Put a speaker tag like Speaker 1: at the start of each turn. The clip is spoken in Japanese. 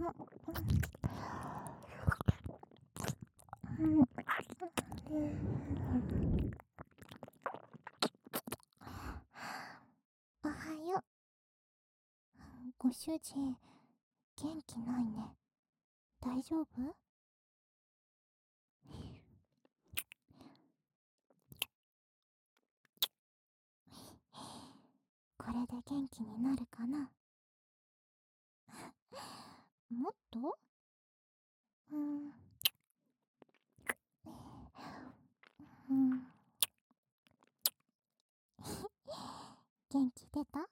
Speaker 1: おはよう。ご主人元気ないね。大丈夫？これで元気になるかな？もっと？うん。うん、元気出た？